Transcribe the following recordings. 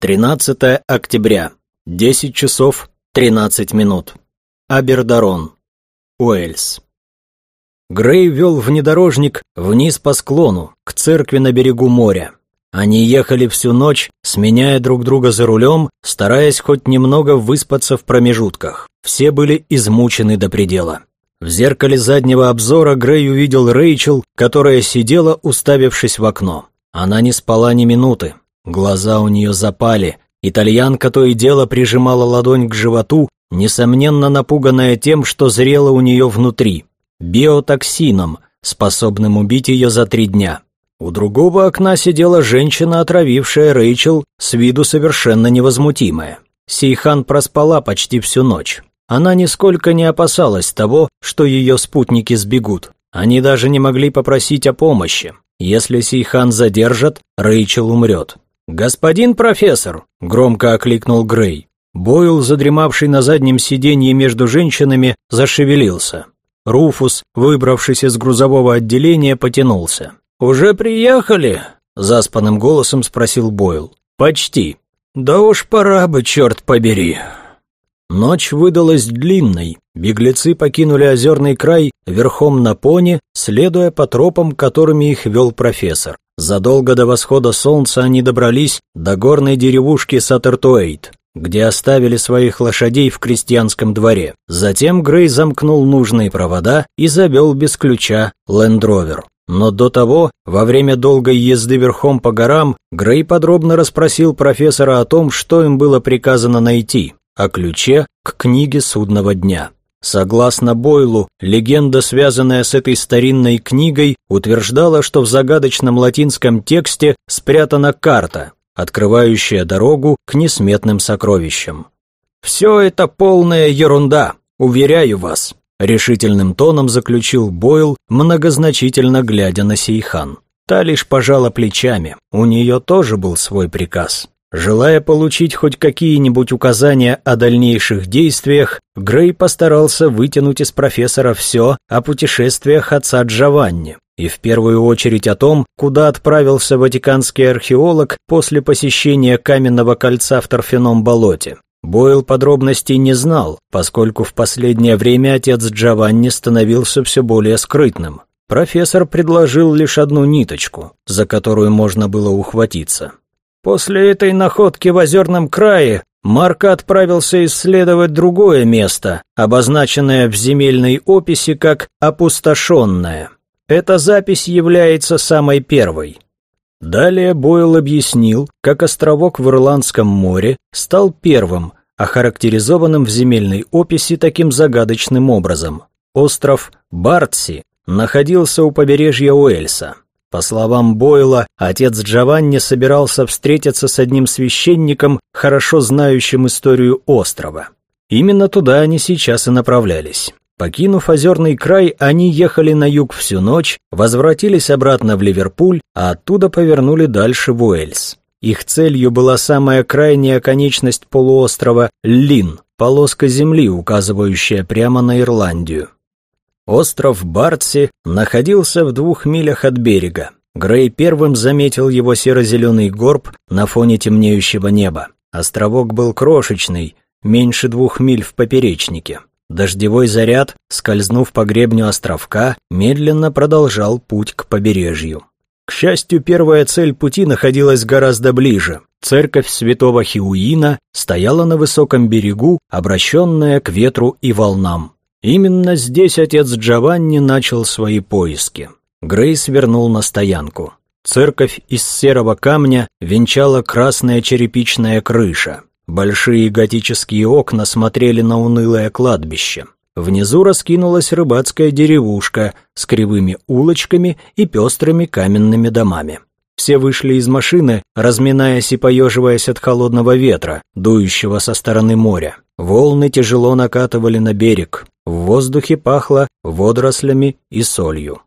13 октября. 10 часов 13 минут. Абердарон. Уэльс. Грей вел внедорожник вниз по склону, к церкви на берегу моря. Они ехали всю ночь, сменяя друг друга за рулем, стараясь хоть немного выспаться в промежутках. Все были измучены до предела. В зеркале заднего обзора Грей увидел Рэйчел, которая сидела, уставившись в окно. Она не спала ни минуты. Глаза у нее запали. Итальянка то и дело прижимала ладонь к животу, несомненно напуганная тем, что зрело у нее внутри. Биотоксином, способным убить ее за три дня. У другого окна сидела женщина, отравившая Рэйчел, с виду совершенно невозмутимая. Сейхан проспала почти всю ночь. Она нисколько не опасалась того, что ее спутники сбегут. Они даже не могли попросить о помощи. Если Сейхан задержат, Рэйчел умрет. «Господин профессор!» – громко окликнул Грей. Бойл, задремавший на заднем сиденье между женщинами, зашевелился. Руфус, выбравшись из грузового отделения, потянулся. «Уже приехали?» – заспанным голосом спросил Бойл. «Почти. Да уж пора бы, черт побери!» Ночь выдалась длинной. Беглецы покинули озерный край верхом на пони, следуя по тропам, которыми их вел профессор. Задолго до восхода солнца они добрались до горной деревушки Сатертуэйт, где оставили своих лошадей в крестьянском дворе. Затем Грей замкнул нужные провода и завел без ключа лендровер. Но до того, во время долгой езды верхом по горам, Грей подробно расспросил профессора о том, что им было приказано найти, о ключе к книге судного дня. Согласно Бойлу, легенда, связанная с этой старинной книгой, утверждала, что в загадочном латинском тексте спрятана карта, открывающая дорогу к несметным сокровищам. «Все это полная ерунда, уверяю вас», — решительным тоном заключил Бойл, многозначительно глядя на Сейхан. Та лишь пожала плечами, у нее тоже был свой приказ. Желая получить хоть какие-нибудь указания о дальнейших действиях, Грей постарался вытянуть из профессора все о путешествиях отца Джованни, и в первую очередь о том, куда отправился ватиканский археолог после посещения каменного кольца в торфяном болоте. Бойл подробностей не знал, поскольку в последнее время отец Джованни становился все более скрытным. Профессор предложил лишь одну ниточку, за которую можно было ухватиться. После этой находки в озерном крае Марко отправился исследовать другое место, обозначенное в земельной описи как «опустошенное». Эта запись является самой первой. Далее Бойл объяснил, как островок в Ирландском море стал первым, охарактеризованным в земельной описи таким загадочным образом. Остров Бартси находился у побережья Уэльса. По словам Бойла, отец Джованни собирался встретиться с одним священником, хорошо знающим историю острова. Именно туда они сейчас и направлялись. Покинув озерный край, они ехали на юг всю ночь, возвратились обратно в Ливерпуль, а оттуда повернули дальше в Уэльс. Их целью была самая крайняя конечность полуострова Лин, полоска земли, указывающая прямо на Ирландию. Остров Бартси находился в двух милях от берега. Грей первым заметил его серо-зеленый горб на фоне темнеющего неба. Островок был крошечный, меньше двух миль в поперечнике. Дождевой заряд, скользнув по гребню островка, медленно продолжал путь к побережью. К счастью, первая цель пути находилась гораздо ближе. Церковь святого Хиуина стояла на высоком берегу, обращенная к ветру и волнам. Именно здесь отец Джованни начал свои поиски. Грейс вернул на стоянку. Церковь из серого камня венчала красная черепичная крыша. Большие готические окна смотрели на унылое кладбище. Внизу раскинулась рыбацкая деревушка с кривыми улочками и пестрыми каменными домами. Все вышли из машины, разминаясь и поеживаясь от холодного ветра, дующего со стороны моря. Волны тяжело накатывали на берег. В воздухе пахло водорослями и солью.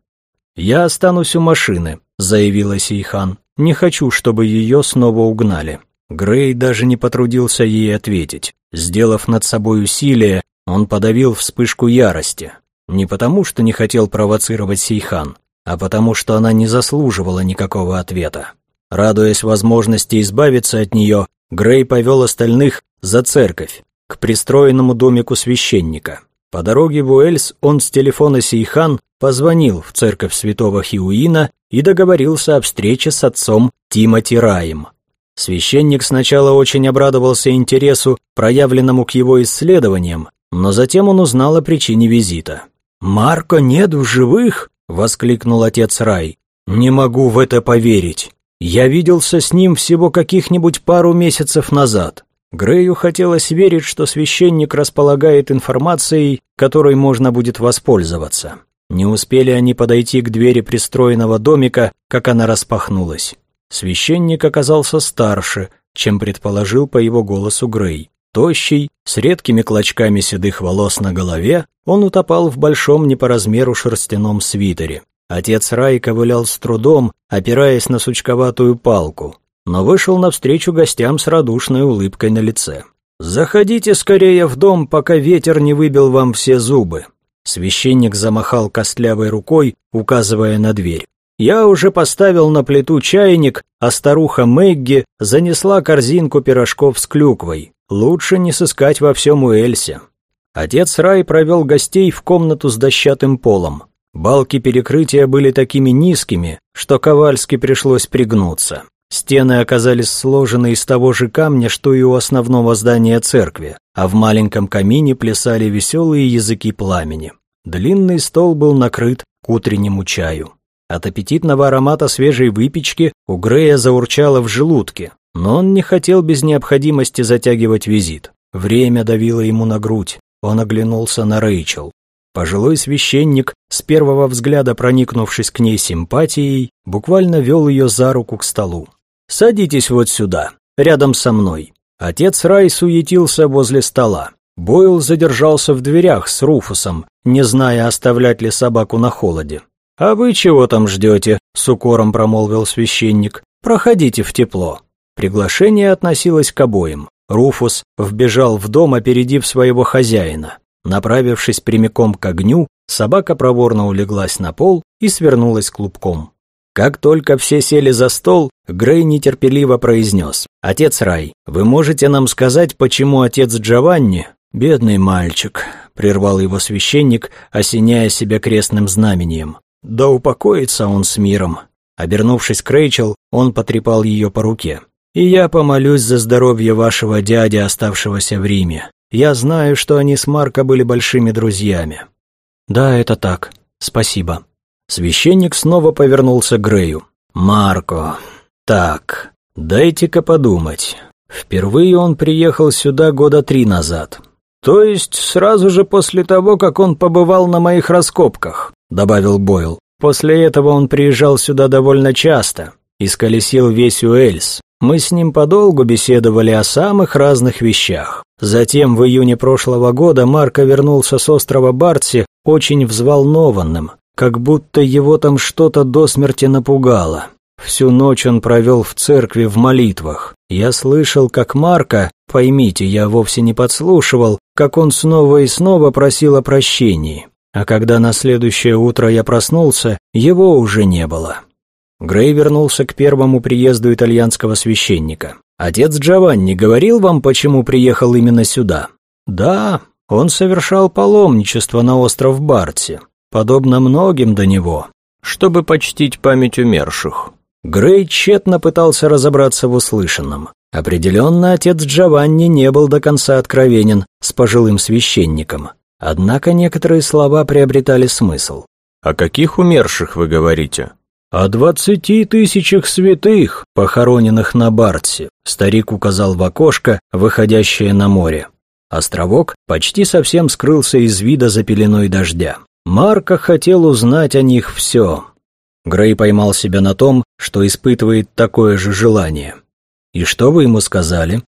«Я останусь у машины», — заявила Сейхан. «Не хочу, чтобы ее снова угнали». Грей даже не потрудился ей ответить. Сделав над собой усилие, он подавил вспышку ярости. Не потому, что не хотел провоцировать Сейхан, а потому, что она не заслуживала никакого ответа. Радуясь возможности избавиться от нее, Грей повел остальных за церковь, к пристроенному домику священника. По дороге в Уэльс он с телефона Сейхан позвонил в церковь святого Хиуина и договорился о встрече с отцом Тимоти Раем. Священник сначала очень обрадовался интересу, проявленному к его исследованиям, но затем он узнал о причине визита. «Марко нет в живых?» — воскликнул отец Рай. «Не могу в это поверить. Я виделся с ним всего каких-нибудь пару месяцев назад». Грею хотелось верить, что священник располагает информацией, которой можно будет воспользоваться. Не успели они подойти к двери пристроенного домика, как она распахнулась. Священник оказался старше, чем предположил по его голосу Грей. Тощий, с редкими клочками седых волос на голове, он утопал в большом не по размеру шерстяном свитере. Отец Рай ковылял с трудом, опираясь на сучковатую палку, но вышел навстречу гостям с радушной улыбкой на лице. «Заходите скорее в дом, пока ветер не выбил вам все зубы». Священник замахал костлявой рукой, указывая на дверь. Я уже поставил на плиту чайник, а старуха Мэгги занесла корзинку пирожков с клюквой. Лучше не сыскать во всем Уэльсе. Отец Рай провел гостей в комнату с дощатым полом. Балки перекрытия были такими низкими, что Ковальски пришлось пригнуться. Стены оказались сложены из того же камня, что и у основного здания церкви, а в маленьком камине плясали веселые языки пламени. Длинный стол был накрыт к утреннему чаю. От аппетитного аромата свежей выпечки у Грея заурчало в желудке, но он не хотел без необходимости затягивать визит. Время давило ему на грудь. Он оглянулся на Рэйчел. Пожилой священник, с первого взгляда проникнувшись к ней симпатией, буквально вел ее за руку к столу. «Садитесь вот сюда, рядом со мной». Отец Рай суетился возле стола. Бойл задержался в дверях с Руфусом, не зная, оставлять ли собаку на холоде. «А вы чего там ждете?» — с укором промолвил священник. «Проходите в тепло». Приглашение относилось к обоим. Руфус вбежал в дом, опередив своего хозяина. Направившись прямиком к огню, собака проворно улеглась на пол и свернулась клубком. Как только все сели за стол, Грей нетерпеливо произнес. «Отец Рай, вы можете нам сказать, почему отец Джованни...» «Бедный мальчик», — прервал его священник, осеняя себя крестным знамением. Да упокоится он с миром. Обернувшись к Рэйчел, он потрепал ее по руке. «И я помолюсь за здоровье вашего дяди, оставшегося в Риме. Я знаю, что они с Марко были большими друзьями». «Да, это так. Спасибо». Священник снова повернулся к Грею. «Марко, так, дайте-ка подумать. Впервые он приехал сюда года три назад. То есть сразу же после того, как он побывал на моих раскопках добавил Бойл. После этого он приезжал сюда довольно часто, и сколесил весь Уэльс. Мы с ним подолгу беседовали о самых разных вещах. Затем в июне прошлого года Марко вернулся с острова Бартси очень взволнованным, как будто его там что-то до смерти напугало. Всю ночь он провел в церкви в молитвах. Я слышал, как Марко, поймите, я вовсе не подслушивал, как он снова и снова просил о прощении. А когда на следующее утро я проснулся, его уже не было. Грей вернулся к первому приезду итальянского священника. «Отец Джованни говорил вам, почему приехал именно сюда?» «Да, он совершал паломничество на остров Барти, подобно многим до него, чтобы почтить память умерших». Грей тщетно пытался разобраться в услышанном. Определенно, отец Джованни не был до конца откровенен с пожилым священником. Однако некоторые слова приобретали смысл. «О каких умерших вы говорите?» «О двадцати тысячах святых, похороненных на Бартсе», старик указал в окошко, выходящее на море. Островок почти совсем скрылся из вида за пеленой дождя. Марко хотел узнать о них все. Грей поймал себя на том, что испытывает такое же желание. «И что вы ему сказали?»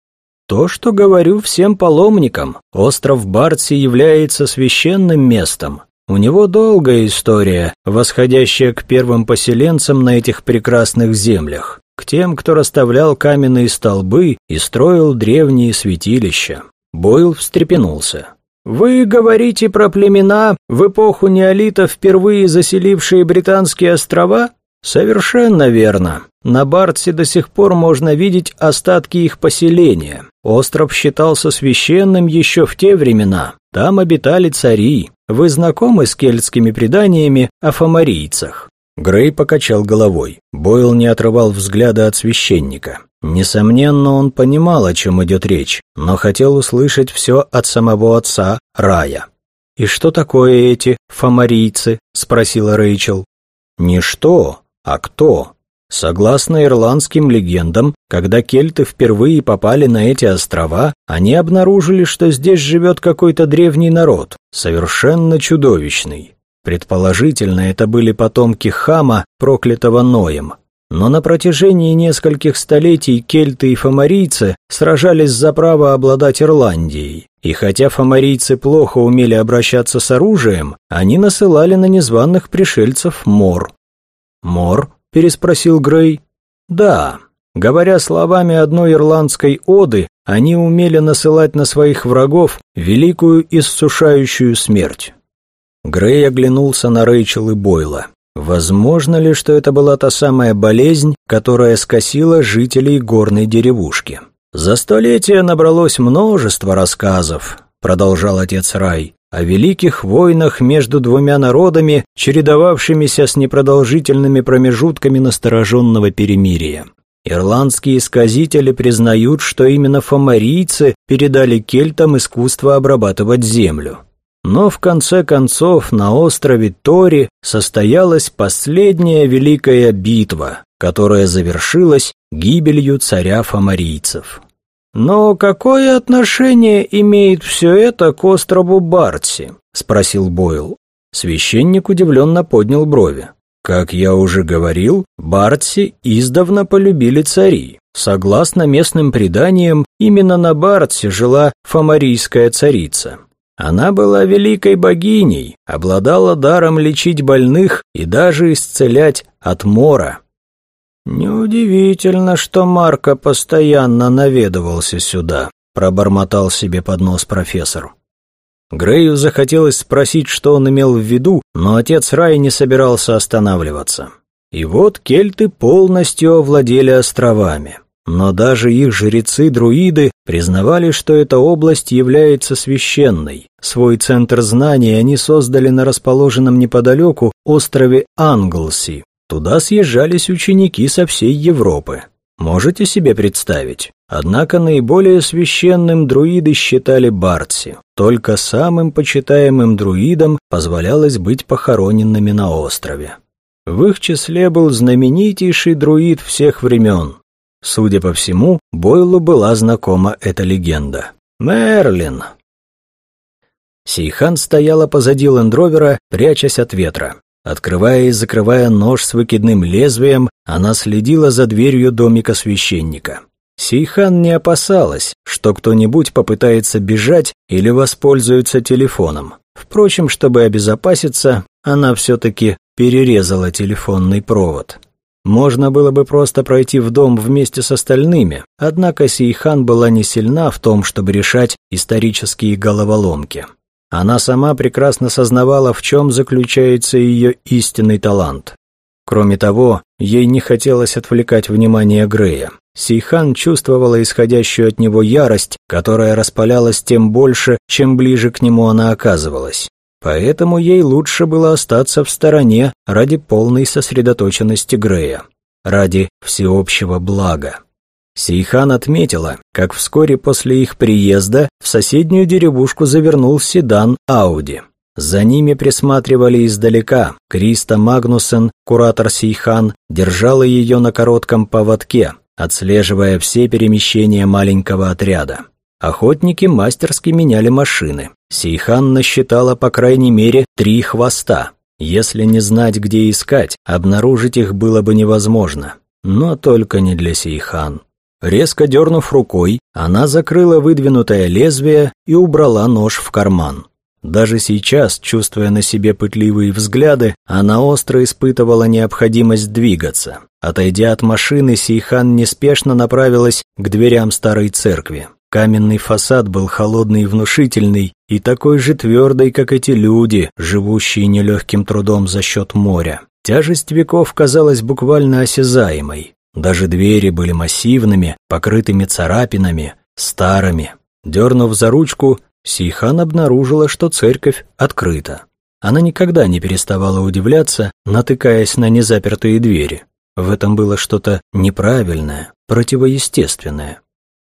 То, что говорю всем паломникам, остров Бартси является священным местом. У него долгая история, восходящая к первым поселенцам на этих прекрасных землях, к тем, кто расставлял каменные столбы и строил древние святилища. Бойл встрепенулся. «Вы говорите про племена, в эпоху неолита впервые заселившие британские острова? Совершенно верно. На Бартсе до сих пор можно видеть остатки их поселения. Остров считался священным еще в те времена. Там обитали цари. Вы знакомы с кельтскими преданиями о фомарийцах? Грей покачал головой. Бойл не отрывал взгляда от священника. Несомненно, он понимал, о чем идет речь, но хотел услышать все от самого отца Рая. «И что такое эти фомарийцы?» – спросила Рэйчел. «Не что, а кто? Согласно ирландским легендам, когда кельты впервые попали на эти острова, они обнаружили, что здесь живет какой-то древний народ, совершенно чудовищный. Предположительно, это были потомки Хама, проклятого Ноем. Но на протяжении нескольких столетий кельты и фомарийцы сражались за право обладать Ирландией. И хотя фомарийцы плохо умели обращаться с оружием, они насылали на незваных пришельцев мор, «Мор?» – переспросил Грей. «Да. Говоря словами одной ирландской оды, они умели насылать на своих врагов великую иссушающую смерть». Грей оглянулся на Рэйчел и Бойла. Возможно ли, что это была та самая болезнь, которая скосила жителей горной деревушки? «За столетия набралось множество рассказов», — продолжал отец Рай о великих войнах между двумя народами, чередовавшимися с непродолжительными промежутками настороженного перемирия. Ирландские сказители признают, что именно фомарийцы передали кельтам искусство обрабатывать землю. Но в конце концов на острове Тори состоялась последняя великая битва, которая завершилась гибелью царя фомарийцев. «Но какое отношение имеет все это к острову Бартси?» – спросил Бойл. Священник удивленно поднял брови. Как я уже говорил, Бартси издавна полюбили цари. Согласно местным преданиям, именно на Бартсе жила фомарийская царица. Она была великой богиней, обладала даром лечить больных и даже исцелять от мора. «Неудивительно, что Марко постоянно наведывался сюда», — пробормотал себе под нос профессор. Грею захотелось спросить, что он имел в виду, но отец Рай не собирался останавливаться. И вот кельты полностью овладели островами. Но даже их жрецы-друиды признавали, что эта область является священной. Свой центр знаний они создали на расположенном неподалеку острове Англси, Туда съезжались ученики со всей Европы. Можете себе представить? Однако наиболее священным друиды считали Бартси. Только самым почитаемым друидам позволялось быть похороненными на острове. В их числе был знаменитейший друид всех времен. Судя по всему, Бойлу была знакома эта легенда. Мерлин. Сейхан стояла позади лендровера, прячась от ветра. Открывая и закрывая нож с выкидным лезвием, она следила за дверью домика священника. Сейхан не опасалась, что кто-нибудь попытается бежать или воспользуется телефоном. Впрочем, чтобы обезопаситься, она все-таки перерезала телефонный провод. Можно было бы просто пройти в дом вместе с остальными, однако Сейхан была не сильна в том, чтобы решать исторические головоломки. Она сама прекрасно сознавала, в чем заключается ее истинный талант. Кроме того, ей не хотелось отвлекать внимание Грея. Сейхан чувствовала исходящую от него ярость, которая распалялась тем больше, чем ближе к нему она оказывалась. Поэтому ей лучше было остаться в стороне ради полной сосредоточенности Грея, ради всеобщего блага. Сейхан отметила, как вскоре после их приезда в соседнюю деревушку завернул седан Ауди. За ними присматривали издалека. Криста Магнусен, куратор Сейхан, держала ее на коротком поводке, отслеживая все перемещения маленького отряда. Охотники мастерски меняли машины. Сейхан насчитала по крайней мере три хвоста. Если не знать, где искать, обнаружить их было бы невозможно. Но только не для Сейхан. Резко дернув рукой, она закрыла выдвинутое лезвие и убрала нож в карман. Даже сейчас, чувствуя на себе пытливые взгляды, она остро испытывала необходимость двигаться. Отойдя от машины, Сейхан неспешно направилась к дверям старой церкви. Каменный фасад был холодный и внушительный, и такой же твердый, как эти люди, живущие нелегким трудом за счет моря. Тяжесть веков казалась буквально осязаемой. Даже двери были массивными, покрытыми царапинами, старыми. Дернув за ручку, Сейхан обнаружила, что церковь открыта. Она никогда не переставала удивляться, натыкаясь на незапертые двери. В этом было что-то неправильное, противоестественное.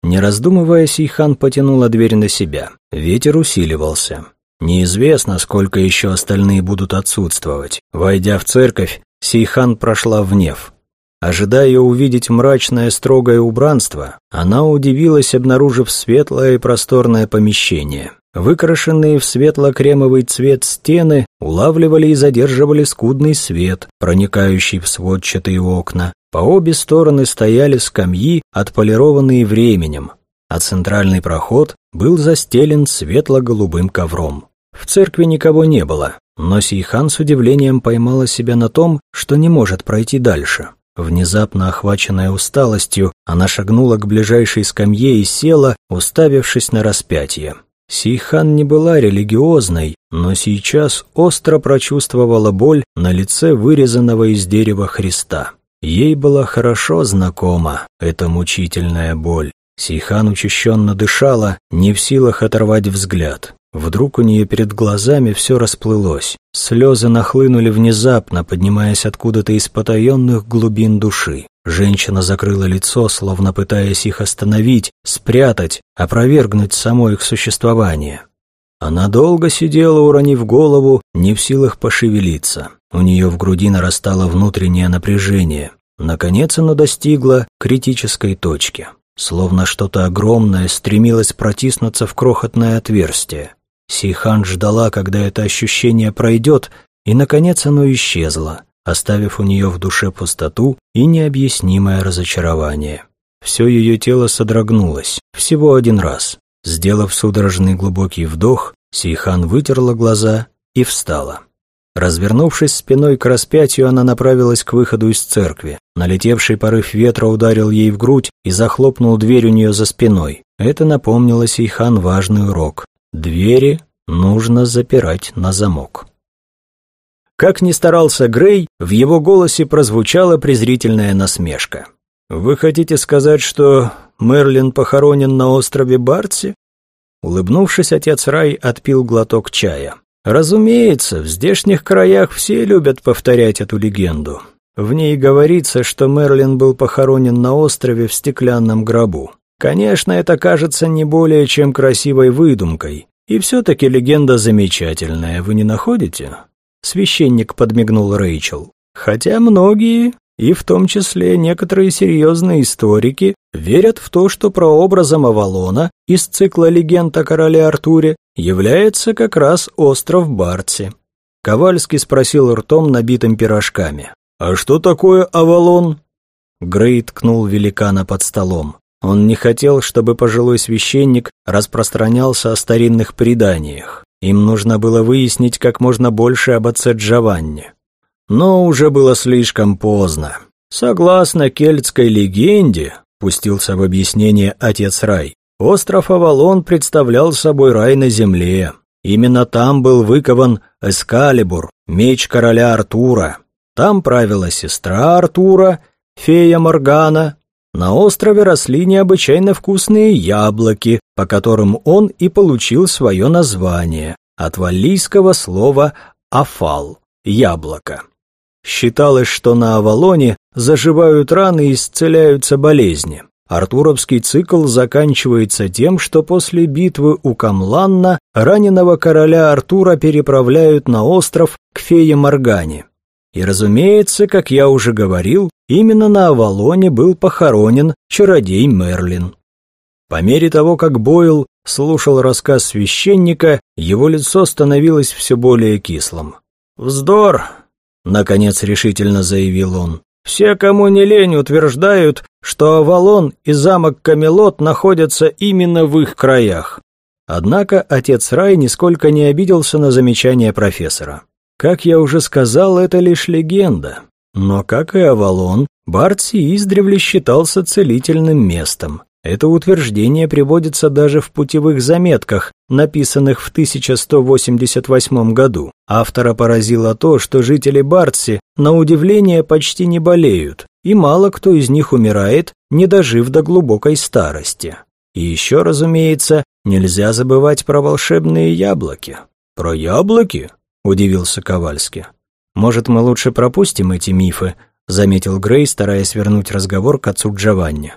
Не раздумывая, Сейхан потянула дверь на себя. Ветер усиливался. Неизвестно, сколько еще остальные будут отсутствовать. Войдя в церковь, Сейхан прошла в Нев. Ожидая увидеть мрачное строгое убранство, она удивилась, обнаружив светлое и просторное помещение. Выкрашенные в светло-кремовый цвет стены улавливали и задерживали скудный свет, проникающий в сводчатые окна. По обе стороны стояли скамьи, отполированные временем, а центральный проход был застелен светло-голубым ковром. В церкви никого не было, но Сейхан с удивлением поймала себя на том, что не может пройти дальше. Внезапно охваченная усталостью, она шагнула к ближайшей скамье и села, уставившись на распятие. Сейхан не была религиозной, но сейчас остро прочувствовала боль на лице вырезанного из дерева Христа. Ей была хорошо знакома эта мучительная боль. Сейхан учащенно дышала, не в силах оторвать взгляд. Вдруг у нее перед глазами все расплылось. Слезы нахлынули внезапно, поднимаясь откуда-то из потаенных глубин души. Женщина закрыла лицо, словно пытаясь их остановить, спрятать, опровергнуть само их существование. Она долго сидела, уронив голову, не в силах пошевелиться. У нее в груди нарастало внутреннее напряжение. Наконец оно достигло критической точки. Словно что-то огромное стремилось протиснуться в крохотное отверстие. Сейхан ждала, когда это ощущение пройдет, и, наконец, оно исчезло, оставив у нее в душе пустоту и необъяснимое разочарование. Все ее тело содрогнулось, всего один раз. Сделав судорожный глубокий вдох, Сейхан вытерла глаза и встала. Развернувшись спиной к распятию, она направилась к выходу из церкви. Налетевший порыв ветра ударил ей в грудь и захлопнул дверь у нее за спиной. Это напомнило Сейхан важный урок. Двери нужно запирать на замок. Как ни старался Грей, в его голосе прозвучала презрительная насмешка. «Вы хотите сказать, что Мерлин похоронен на острове Барси?» Улыбнувшись, отец Рай отпил глоток чая. «Разумеется, в здешних краях все любят повторять эту легенду. В ней говорится, что Мерлин был похоронен на острове в стеклянном гробу. Конечно, это кажется не более чем красивой выдумкой. И все-таки легенда замечательная, вы не находите? Священник подмигнул Рэйчел. Хотя многие, и в том числе некоторые серьезные историки, верят в то, что прообразом Авалона из цикла легенд о короле Артуре является как раз остров Барти. Ковальский спросил ртом, набитым пирожками. «А что такое Авалон?» Грей ткнул великана под столом. Он не хотел, чтобы пожилой священник распространялся о старинных преданиях. Им нужно было выяснить как можно больше об отце Джованни. Но уже было слишком поздно. Согласно кельтской легенде, пустился в объяснение отец Рай, остров Авалон представлял собой рай на земле. Именно там был выкован Эскалибур, меч короля Артура. Там правила сестра Артура, фея Моргана, на острове росли необычайно вкусные яблоки, по которым он и получил свое название от валлийского слова «афал» – «яблоко». Считалось, что на Авалоне заживают раны и исцеляются болезни. Артуровский цикл заканчивается тем, что после битвы у Камланна раненого короля Артура переправляют на остров к фее Моргане. И, разумеется, как я уже говорил, именно на Авалоне был похоронен чародей Мерлин. По мере того, как Бойл слушал рассказ священника, его лицо становилось все более кислым. «Вздор!» — наконец решительно заявил он. «Все, кому не лень, утверждают, что Авалон и замок Камелот находятся именно в их краях». Однако отец Рай нисколько не обиделся на замечание профессора. Как я уже сказал, это лишь легенда. Но, как и Авалон, Бартси издревле считался целительным местом. Это утверждение приводится даже в путевых заметках, написанных в 1188 году. Автора поразило то, что жители Бартси, на удивление, почти не болеют, и мало кто из них умирает, не дожив до глубокой старости. И еще, разумеется, нельзя забывать про волшебные яблоки. «Про яблоки?» – удивился Ковальский. «Может, мы лучше пропустим эти мифы?» – заметил Грей, стараясь вернуть разговор к отцу Джованни.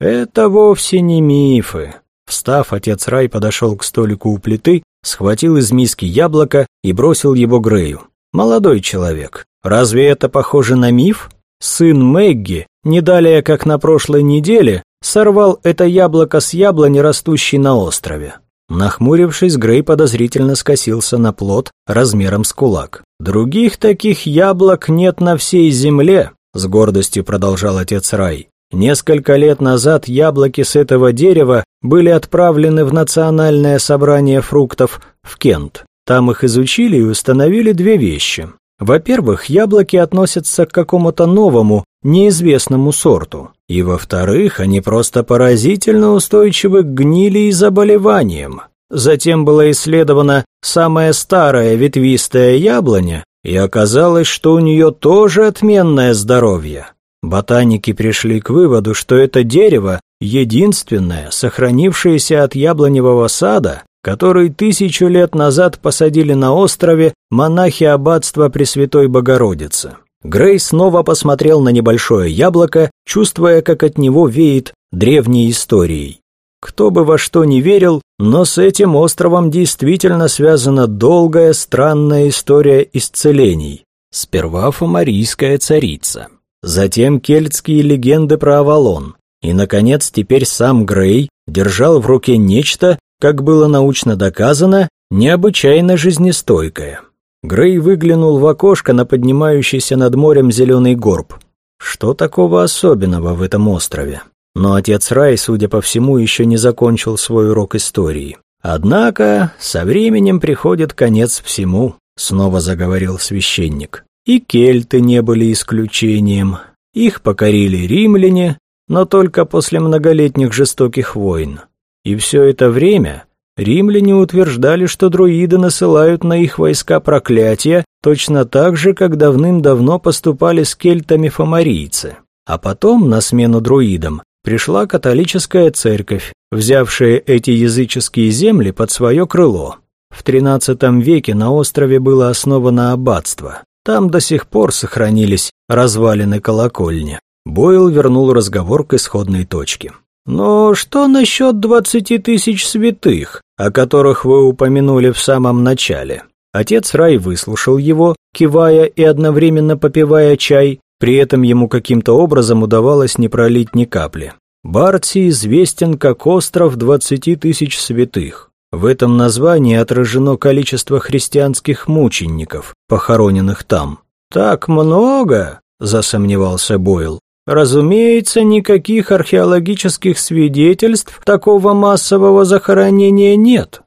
«Это вовсе не мифы». Встав, отец Рай подошел к столику у плиты, схватил из миски яблоко и бросил его Грею. «Молодой человек, разве это похоже на миф? Сын Мэгги, не далее как на прошлой неделе, сорвал это яблоко с яблони, растущей на острове». Нахмурившись, Грей подозрительно скосился на плод размером с кулак. «Других таких яблок нет на всей земле», — с гордостью продолжал отец Рай. Несколько лет назад яблоки с этого дерева были отправлены в Национальное собрание фруктов в Кент. Там их изучили и установили две вещи. Во-первых, яблоки относятся к какому-то новому, неизвестному сорту. И во-вторых, они просто поразительно устойчивы к гнили и заболеваниям. Затем была исследована самая старая ветвистая яблоня, и оказалось, что у нее тоже отменное здоровье. Ботаники пришли к выводу, что это дерево единственное, сохранившееся от яблоневого сада, который тысячу лет назад посадили на острове монахи аббатства Пресвятой Богородицы. Грей снова посмотрел на небольшое яблоко, чувствуя, как от него веет древней историей. Кто бы во что ни верил, но с этим островом действительно связана долгая странная история исцелений. Сперва фомарийская царица, затем кельтские легенды про Авалон, и, наконец, теперь сам Грей держал в руке нечто, как было научно доказано, необычайно жизнестойкое. Грей выглянул в окошко на поднимающийся над морем зеленый горб. Что такого особенного в этом острове? Но отец Рай, судя по всему, еще не закончил свой урок истории. Однако со временем приходит конец всему, снова заговорил священник. И кельты не были исключением. Их покорили римляне, но только после многолетних жестоких войн. И все это время римляне утверждали, что друиды насылают на их войска проклятия, точно так же, как давным-давно поступали с кельтами фомарийцы. А потом, на смену друидам, пришла католическая церковь, взявшая эти языческие земли под свое крыло. В XIII веке на острове было основано аббатство. Там до сих пор сохранились развалины колокольни. Бойл вернул разговор к исходной точке. «Но что насчет двадцати тысяч святых, о которых вы упомянули в самом начале?» Отец Рай выслушал его, кивая и одновременно попивая чай, при этом ему каким-то образом удавалось не пролить ни капли. Бартси известен как остров двадцати тысяч святых. В этом названии отражено количество христианских мучеников, похороненных там. «Так много?» – засомневался Бойл. «Разумеется, никаких археологических свидетельств такого массового захоронения нет.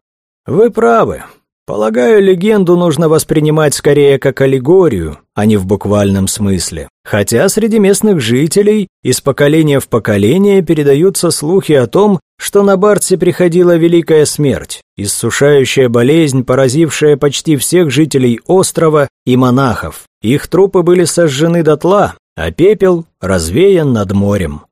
Вы правы. Полагаю, легенду нужно воспринимать скорее как аллегорию, а не в буквальном смысле. Хотя среди местных жителей из поколения в поколение передаются слухи о том, что на Бартсе приходила великая смерть, иссушающая болезнь, поразившая почти всех жителей острова и монахов. Их трупы были сожжены дотла, а пепел развеян над морем.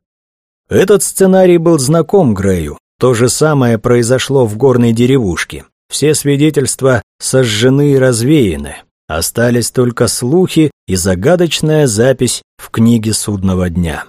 Этот сценарий был знаком Грею. То же самое произошло в горной деревушке. Все свидетельства сожжены и развеяны. Остались только слухи и загадочная запись в книге судного дня.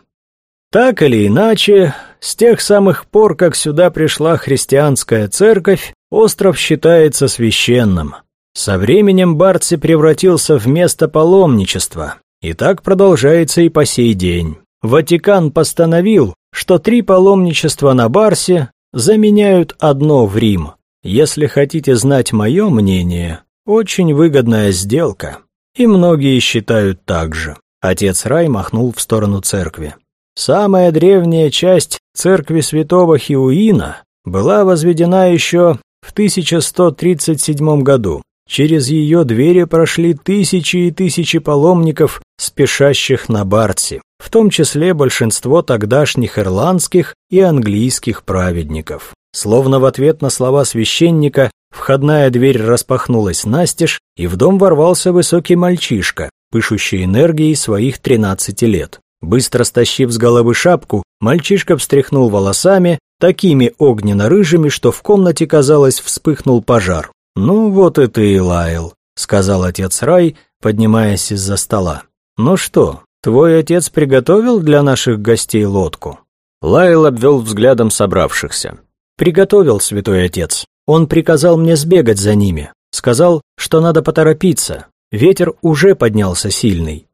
Так или иначе, с тех самых пор, как сюда пришла христианская церковь, остров считается священным. Со временем Бартси превратился в место паломничества, и так продолжается и по сей день. Ватикан постановил, что три паломничества на Барсе заменяют одно в Рим. Если хотите знать мое мнение, очень выгодная сделка. И многие считают так же. Отец Рай махнул в сторону церкви. Самая древняя часть церкви святого Хиуина была возведена еще в 1137 году. Через ее двери прошли тысячи и тысячи паломников, спешащих на Бартси. в том числе большинство тогдашних ирландских и английских праведников. Словно в ответ на слова священника, входная дверь распахнулась настежь, и в дом ворвался высокий мальчишка, пышущий энергией своих 13 лет. Быстро стащив с головы шапку, мальчишка встряхнул волосами, такими огненно-рыжими, что в комнате, казалось, вспыхнул пожар. «Ну вот и ты, Лайл», — сказал отец Рай, поднимаясь из-за стола. «Ну что, твой отец приготовил для наших гостей лодку?» Лайл обвел взглядом собравшихся. «Приготовил, святой отец. Он приказал мне сбегать за ними. Сказал, что надо поторопиться. Ветер уже поднялся сильный.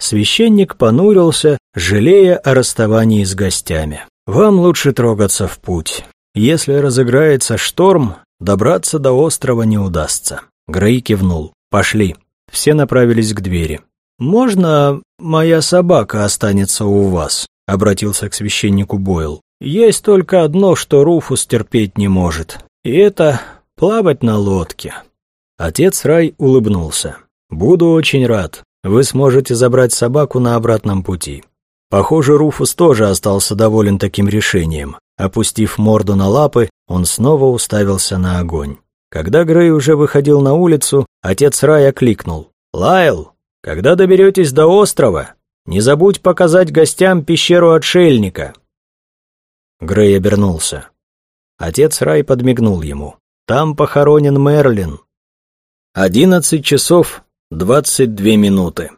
Священник понурился, жалея о расставании с гостями. «Вам лучше трогаться в путь. Если разыграется шторм, добраться до острова не удастся». Грей кивнул. «Пошли». Все направились к двери. «Можно моя собака останется у вас?» — обратился к священнику Бойл. «Есть только одно, что Руфус терпеть не может, и это плавать на лодке». Отец Рай улыбнулся. «Буду очень рад. Вы сможете забрать собаку на обратном пути. Похоже, Руфус тоже остался доволен таким решением. Опустив морду на лапы, он снова уставился на огонь. Когда Грей уже выходил на улицу, отец Рай окликнул. «Лайл, когда доберетесь до острова, не забудь показать гостям пещеру отшельника». Грей обернулся. Отец Рай подмигнул ему. «Там похоронен Мерлин». Одиннадцать часов 22 минуты.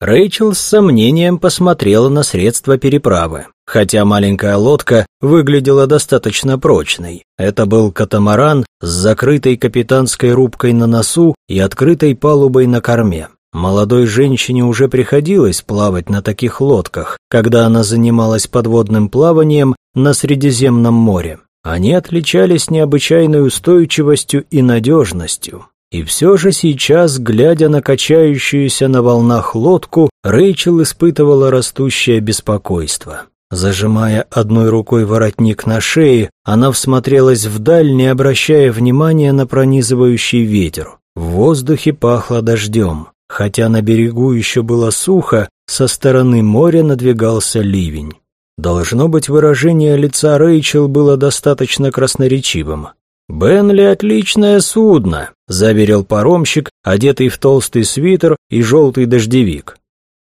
Рэйчел с сомнением посмотрела на средства переправы. Хотя маленькая лодка выглядела достаточно прочной. Это был катамаран с закрытой капитанской рубкой на носу и открытой палубой на корме. Молодой женщине уже приходилось плавать на таких лодках, когда она занималась подводным плаванием на Средиземном море. Они отличались необычайной устойчивостью и надежностью. И все же сейчас, глядя на качающуюся на волнах лодку, Рэйчел испытывала растущее беспокойство. Зажимая одной рукой воротник на шее, она всмотрелась вдаль, не обращая внимания на пронизывающий ветер. В воздухе пахло дождем. Хотя на берегу еще было сухо, со стороны моря надвигался ливень. Должно быть, выражение лица Рэйчел было достаточно красноречивым. «Бенли — отличное судно», — заверил паромщик, одетый в толстый свитер и желтый дождевик.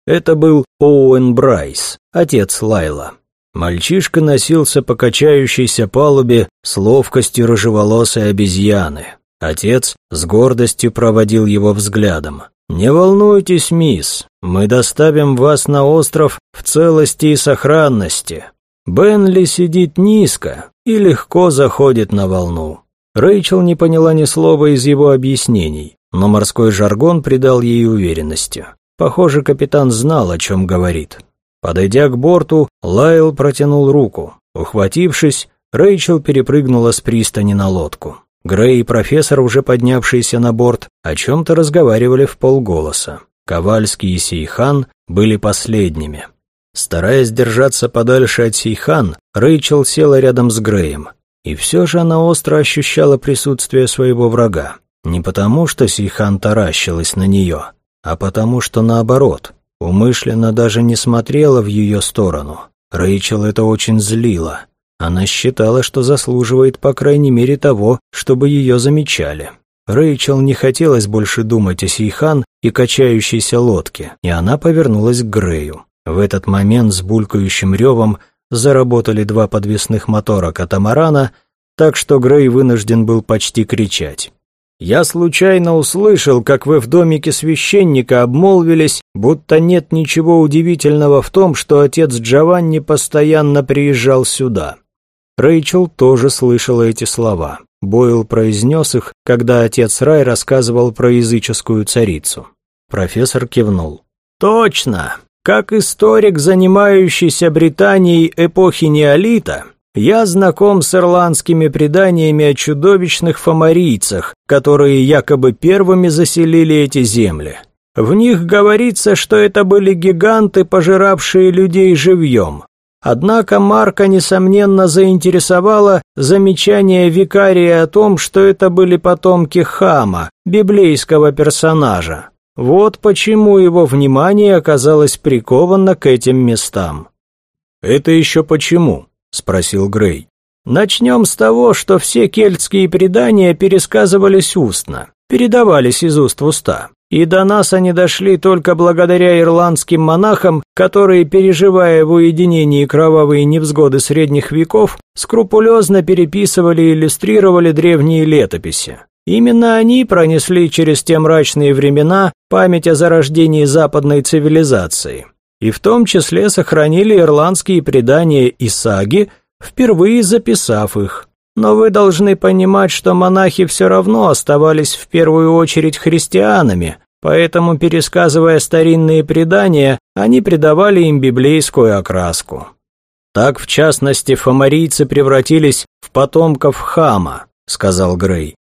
Это был Оуэн Брайс, отец Лайла. Мальчишка носился по качающейся палубе с ловкостью рыжеволосой обезьяны. Отец с гордостью проводил его взглядом. «Не волнуйтесь, мисс, мы доставим вас на остров в целости и сохранности. Бенли сидит низко и легко заходит на волну. Рэйчел не поняла ни слова из его объяснений, но морской жаргон придал ей уверенности. Похоже, капитан знал, о чем говорит. Подойдя к борту, Лайл протянул руку. Ухватившись, Рэйчел перепрыгнула с пристани на лодку. Грей и профессор, уже поднявшиеся на борт, о чем-то разговаривали в полголоса. Ковальский и Сейхан были последними. Стараясь держаться подальше от Сейхан, Рэйчел села рядом с Греем. И все же она остро ощущала присутствие своего врага. Не потому, что Сейхан таращилась на нее, а потому, что наоборот, умышленно даже не смотрела в ее сторону. Рэйчел это очень злило. Она считала, что заслуживает по крайней мере того, чтобы ее замечали. Рэйчел не хотелось больше думать о Сейхан и качающейся лодке, и она повернулась к Грею. В этот момент с булькающим ревом заработали два подвесных мотора катамарана, так что Грей вынужден был почти кричать. «Я случайно услышал, как вы в домике священника обмолвились, будто нет ничего удивительного в том, что отец Джованни постоянно приезжал сюда». Рэйчел тоже слышала эти слова. Бойл произнес их, когда отец Рай рассказывал про языческую царицу. Профессор кивнул. «Точно! Как историк, занимающийся Британией эпохи неолита, я знаком с ирландскими преданиями о чудовищных фомарийцах, которые якобы первыми заселили эти земли. В них говорится, что это были гиганты, пожиравшие людей живьем. Однако Марка, несомненно, заинтересовало замечание викария о том, что это были потомки Хама, библейского персонажа. Вот почему его внимание оказалось приковано к этим местам. «Это еще почему?» – спросил Грей. Начнем с того, что все кельтские предания пересказывались устно, передавались из уст в уста. И до нас они дошли только благодаря ирландским монахам, которые, переживая в уединении кровавые невзгоды средних веков, скрупулезно переписывали и иллюстрировали древние летописи. Именно они пронесли через те мрачные времена память о зарождении западной цивилизации. И в том числе сохранили ирландские предания и саги, впервые записав их. Но вы должны понимать, что монахи все равно оставались в первую очередь христианами, поэтому, пересказывая старинные предания, они придавали им библейскую окраску. Так, в частности, фомарийцы превратились в потомков Хама, сказал Грей.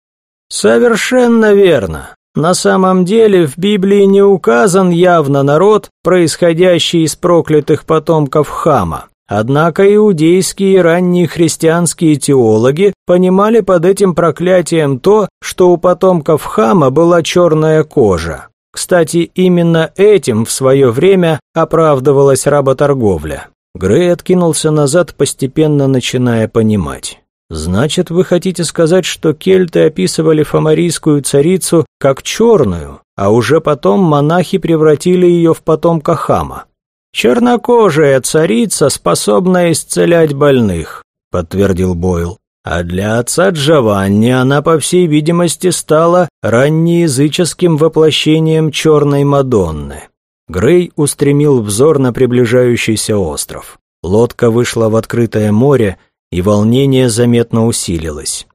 Совершенно верно. На самом деле в Библии не указан явно народ, происходящий из проклятых потомков Хама. Однако иудейские и ранние христианские теологи понимали под этим проклятием то, что у потомков Хама была черная кожа. Кстати, именно этим в свое время оправдывалась работорговля. Грей откинулся назад, постепенно начиная понимать. «Значит, вы хотите сказать, что кельты описывали фомарийскую царицу как черную, а уже потом монахи превратили ее в потомка Хама?» «Чернокожая царица, способная исцелять больных», — подтвердил Бойл. «А для отца Джованни она, по всей видимости, стала раннеязыческим воплощением черной Мадонны». Грей устремил взор на приближающийся остров. Лодка вышла в открытое море, и волнение заметно усилилось.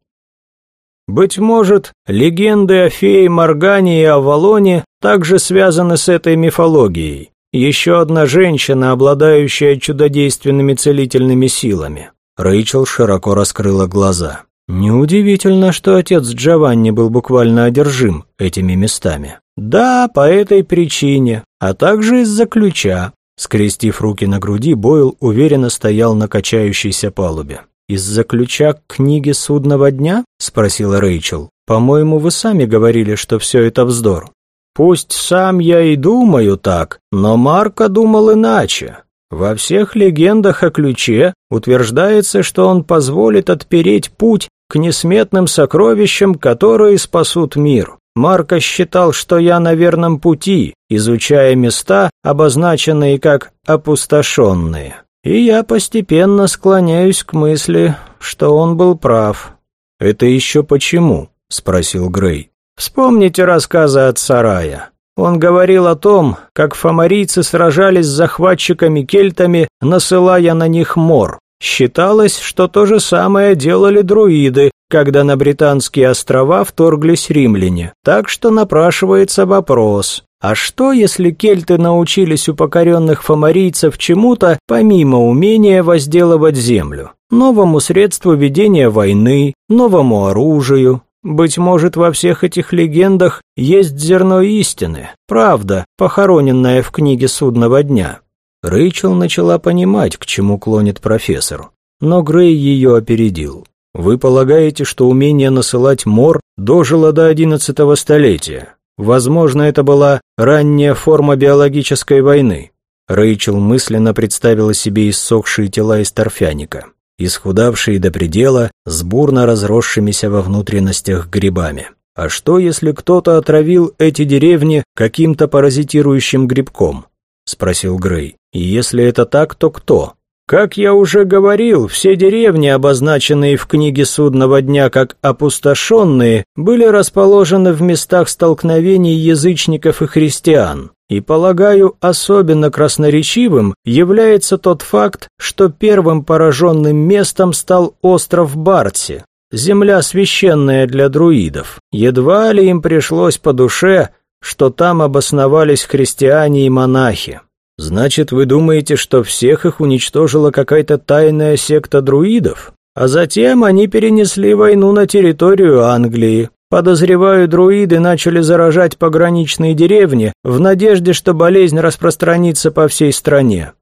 Быть может, легенды о фее Моргане и Авалоне также связаны с этой мифологией. Еще одна женщина, обладающая чудодейственными целительными силами. Рэйчел широко раскрыла глаза. Неудивительно, что отец Джованни был буквально одержим этими местами. Да, по этой причине, а также из-за ключа. Скрестив руки на груди, Бойл уверенно стоял на качающейся палубе. «Из-за ключа к книге судного дня?» – спросила Рэйчел. «По-моему, вы сами говорили, что все это вздор». Пусть сам я и думаю так, но Марко думал иначе. Во всех легендах о ключе утверждается, что он позволит отпереть путь к несметным сокровищам, которые спасут мир. Марко считал, что я на верном пути, изучая места, обозначенные как опустошенные. И я постепенно склоняюсь к мысли, что он был прав. «Это еще почему?» – спросил Грей. Вспомните рассказы от Сарая. Он говорил о том, как фомарийцы сражались с захватчиками-кельтами, насылая на них мор. Считалось, что то же самое делали друиды, когда на британские острова вторглись римляне. Так что напрашивается вопрос. А что, если кельты научились у покоренных фомарийцев чему-то, помимо умения возделывать землю? Новому средству ведения войны, новому оружию, быть может, во всех этих легендах есть зерно истины, правда, похороненная в книге судного дня. Рэйчел начала понимать, к чему клонит профессор, но Грей ее опередил. Вы полагаете, что умение насылать мор дожило до одиннадцатого столетия? Возможно, это была ранняя форма биологической войны. Рэйчел мысленно представила себе иссохшие тела из торфяника исхудавшие до предела, с бурно разросшимися во внутренностях грибами. А что, если кто-то отравил эти деревни каким-то паразитирующим грибком? Спросил Грей. И если это так, то кто? Как я уже говорил, все деревни, обозначенные в книге судного дня как опустошенные, были расположены в местах столкновений язычников и христиан. И, полагаю, особенно красноречивым является тот факт, что первым пораженным местом стал остров Бартси, земля священная для друидов. Едва ли им пришлось по душе, что там обосновались христиане и монахи. Значит, вы думаете, что всех их уничтожила какая-то тайная секта друидов? А затем они перенесли войну на территорию Англии, Подозреваю, друиды начали заражать пограничные деревни в надежде, что болезнь распространится по всей стране.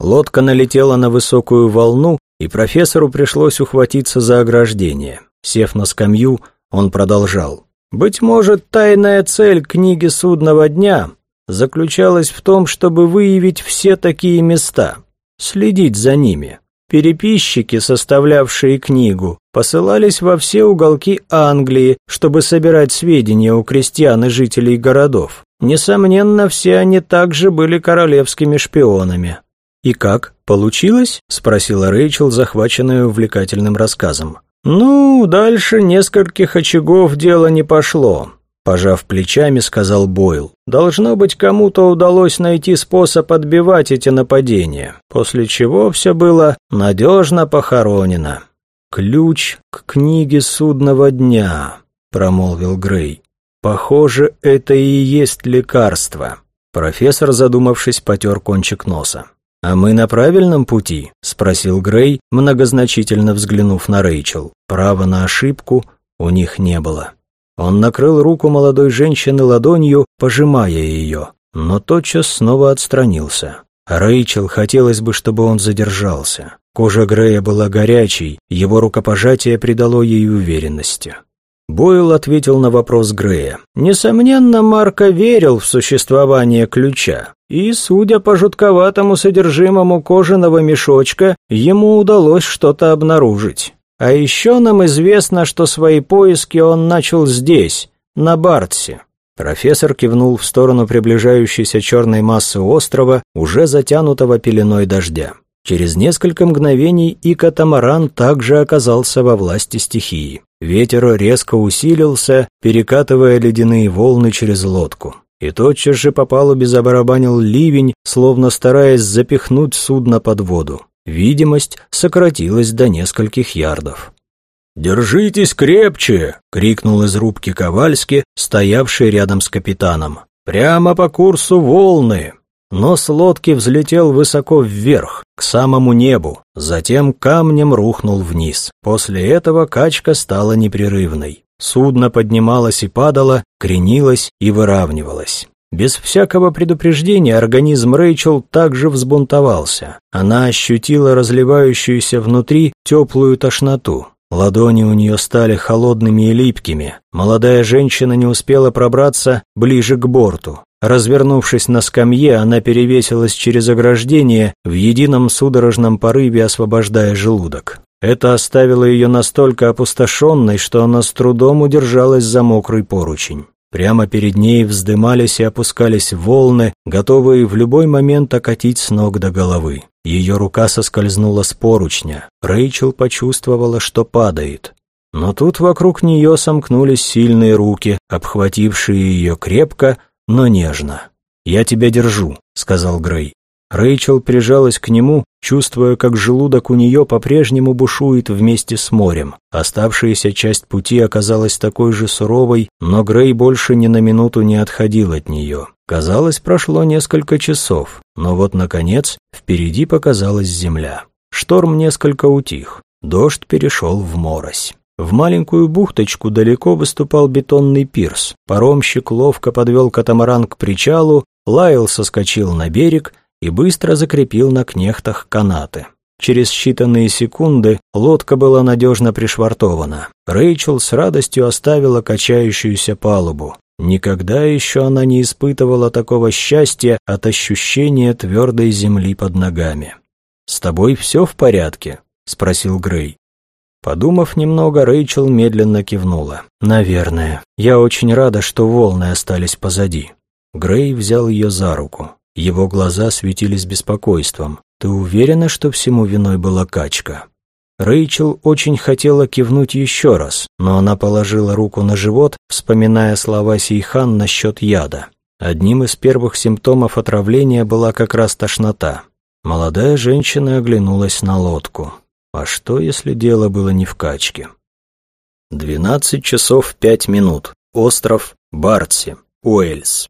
Лодка налетела на высокую волну, и профессору пришлось ухватиться за ограждение. Сев на скамью, он продолжал. Быть может, тайная цель книги «Судного дня» заключалась в том, чтобы выявить все такие места, следить за ними. Переписчики, составлявшие книгу, посылались во все уголки Англии, чтобы собирать сведения у крестьян и жителей городов. Несомненно, все они также были королевскими шпионами. «И как, получилось?» – спросила Рэйчел, захваченная увлекательным рассказом. «Ну, дальше нескольких очагов дело не пошло. Пожав плечами, сказал Бойл. «Должно быть, кому-то удалось найти способ отбивать эти нападения, после чего все было надежно похоронено». «Ключ к книге судного дня», — промолвил Грей. «Похоже, это и есть лекарство». Профессор, задумавшись, потер кончик носа. «А мы на правильном пути?» — спросил Грей, многозначительно взглянув на Рэйчел. Права на ошибку у них не было. Он накрыл руку молодой женщины ладонью, пожимая ее, но тотчас снова отстранился. Рэйчел хотелось бы, чтобы он задержался. Кожа Грея была горячей, его рукопожатие придало ей уверенности. Бойл ответил на вопрос Грея. Несомненно, Марко верил в существование ключа, и, судя по жутковатому содержимому кожаного мешочка, ему удалось что-то обнаружить. А еще нам известно, что свои поиски он начал здесь, на Бартсе. Профессор кивнул в сторону приближающейся черной массы острова, уже затянутого пеленой дождя. Через несколько мгновений и катамаран также оказался во власти стихии. Ветер резко усилился, перекатывая ледяные волны через лодку. И тотчас же по палубе забарабанил ливень, словно стараясь запихнуть судно под воду. Видимость сократилась до нескольких ярдов. «Держитесь крепче!» — крикнул из рубки Ковальски, стоявший рядом с капитаном. «Прямо по курсу волны!» Нос лодки взлетел высоко вверх, к самому небу, затем камнем рухнул вниз. После этого качка стала непрерывной. Судно поднималось и падало, кренилось и выравнивалось. Без всякого предупреждения организм Рэйчел также взбунтовался. Она ощутила разливающуюся внутри теплую тошноту. Ладони у нее стали холодными и липкими. Молодая женщина не успела пробраться ближе к борту. Развернувшись на скамье, она перевесилась через ограждение в едином судорожном порыве, освобождая желудок. Это оставило ее настолько опустошенной, что она с трудом удержалась за мокрый поручень. Прямо перед ней вздымались и опускались волны, готовые в любой момент окатить с ног до головы. Ее рука соскользнула с поручня. Рэйчел почувствовала, что падает. Но тут вокруг нее сомкнулись сильные руки, обхватившие ее крепко, но нежно. «Я тебя держу», — сказал Грей. Рэйчел прижалась к нему, чувствуя, как желудок у нее по-прежнему бушует вместе с морем. Оставшаяся часть пути оказалась такой же суровой, но Грей больше ни на минуту не отходил от нее. Казалось, прошло несколько часов, но вот, наконец, впереди показалась земля. Шторм несколько утих, дождь перешел в морось. В маленькую бухточку далеко выступал бетонный пирс. Паромщик ловко подвел катамаран к причалу, Лайл соскочил на берег и быстро закрепил на кнехтах канаты. Через считанные секунды лодка была надежно пришвартована. Рэйчел с радостью оставила качающуюся палубу. Никогда еще она не испытывала такого счастья от ощущения твердой земли под ногами. «С тобой все в порядке?» — спросил Грей. Подумав немного, Рэйчел медленно кивнула. «Наверное. Я очень рада, что волны остались позади». Грей взял ее за руку. Его глаза светились беспокойством. «Ты уверена, что всему виной была качка?» Рэйчел очень хотела кивнуть еще раз, но она положила руку на живот, вспоминая слова Сейхан насчет яда. Одним из первых симптомов отравления была как раз тошнота. Молодая женщина оглянулась на лодку. А что, если дело было не в качке? Двенадцать часов пять минут. Остров Бартси, Уэльс.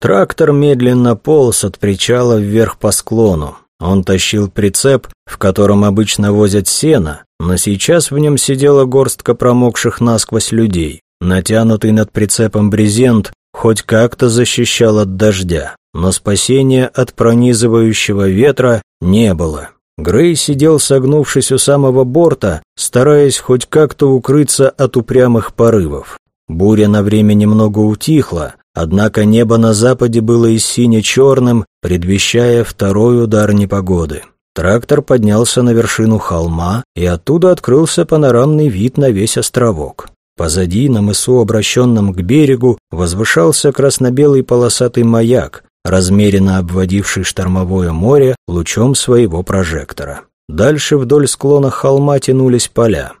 Трактор медленно полз от причала вверх по склону. Он тащил прицеп, в котором обычно возят сено, но сейчас в нем сидела горстка промокших насквозь людей. Натянутый над прицепом брезент хоть как-то защищал от дождя, но спасения от пронизывающего ветра не было. Грей сидел согнувшись у самого борта, стараясь хоть как-то укрыться от упрямых порывов. Буря на время немного утихла, однако небо на западе было и сине-черным, предвещая второй удар непогоды. Трактор поднялся на вершину холма, и оттуда открылся панорамный вид на весь островок. Позади, на мысу, обращенном к берегу, возвышался красно-белый полосатый маяк, размеренно обводивший штормовое море лучом своего прожектора. Дальше вдоль склона холма тянулись поля.